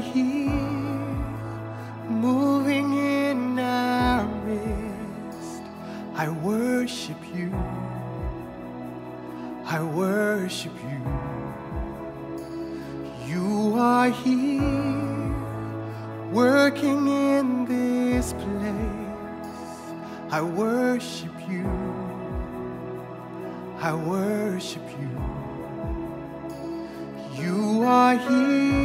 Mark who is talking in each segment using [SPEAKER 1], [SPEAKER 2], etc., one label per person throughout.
[SPEAKER 1] here, moving in our midst. I worship you. I worship you. You are here, working in this place. I worship you. I worship you. You are here,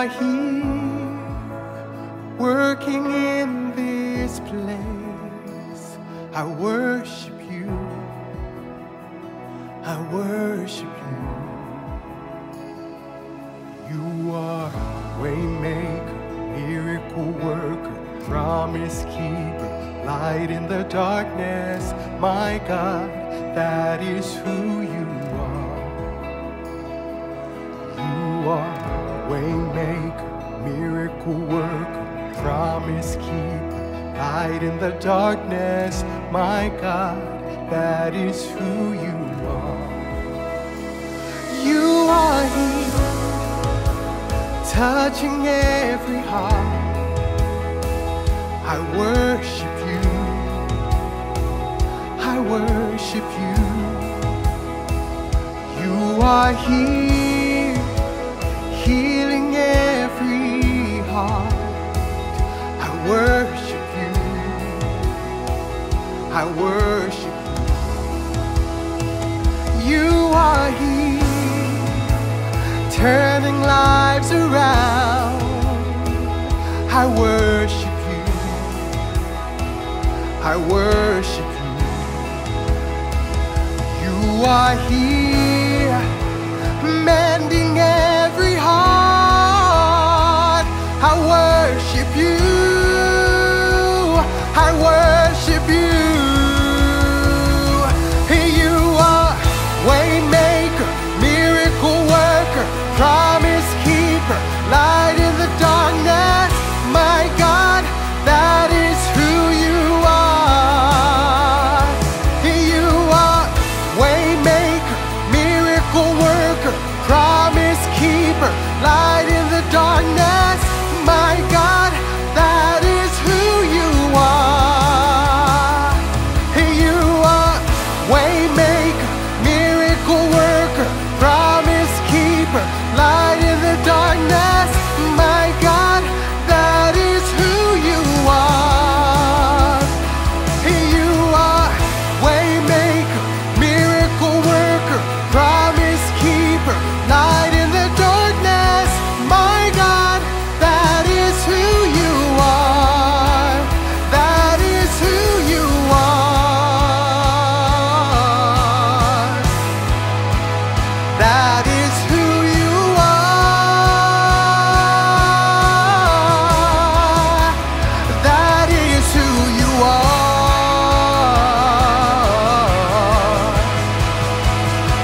[SPEAKER 1] are here, working in this place. I worship you. I worship you. You are waymaker, miracle worker, promise keeper, light in the darkness. My God, that is who you are. You are waymaker, miracle worker, promise keeper, light in the darkness. My God, that is who you are. You are here touching every heart. I worship you. I worship you. You are here, I worship you. You are here turning lives around. I worship you. I worship you. You are here,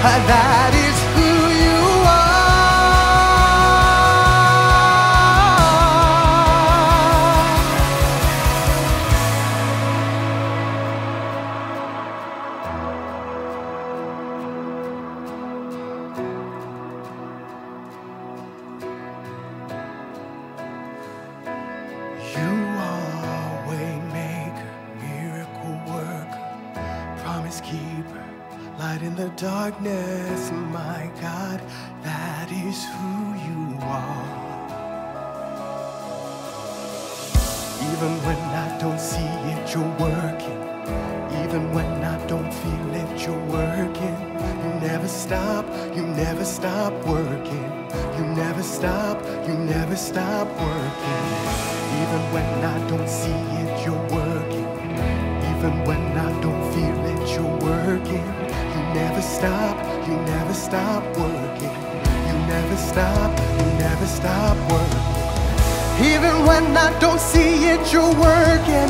[SPEAKER 1] That is who you are. You are a waymaker, miracle worker, promise keeper, light in the darkness. My God, that is who you are. Even when I don't see it, you're working. Even when I don't feel it, you're working. You never stop, you never stop working. You never stop, you never stop working. Even when I don't see it, you're working. Even when I don't feel it, you're working. You never stop, you never stop working. You never stop, you never stop working. Even when I don't see it, you're working.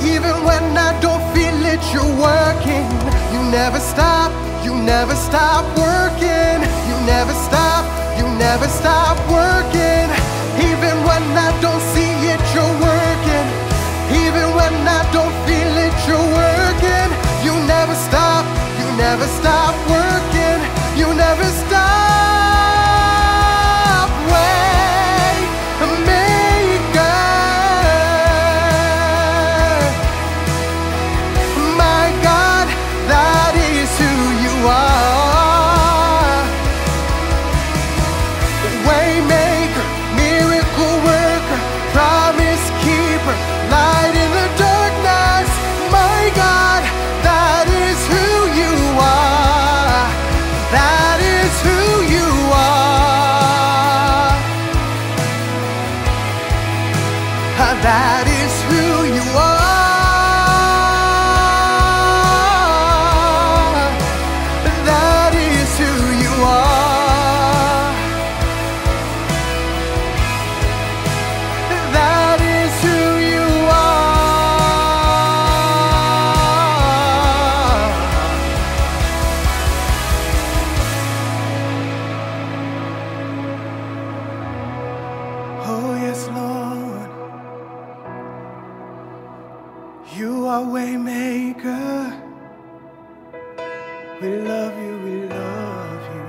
[SPEAKER 1] Even when I don't feel it, you're working. You never stop, you never stop working. You never stop, you never stop working. That is who you are. You are waymaker. We love you, we love you.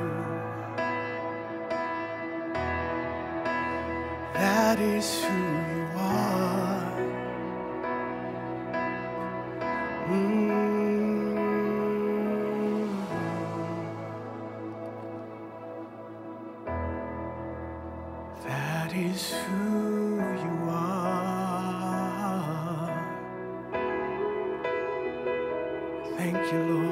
[SPEAKER 1] That is who you are. Mm. That is who Thank you, Lord.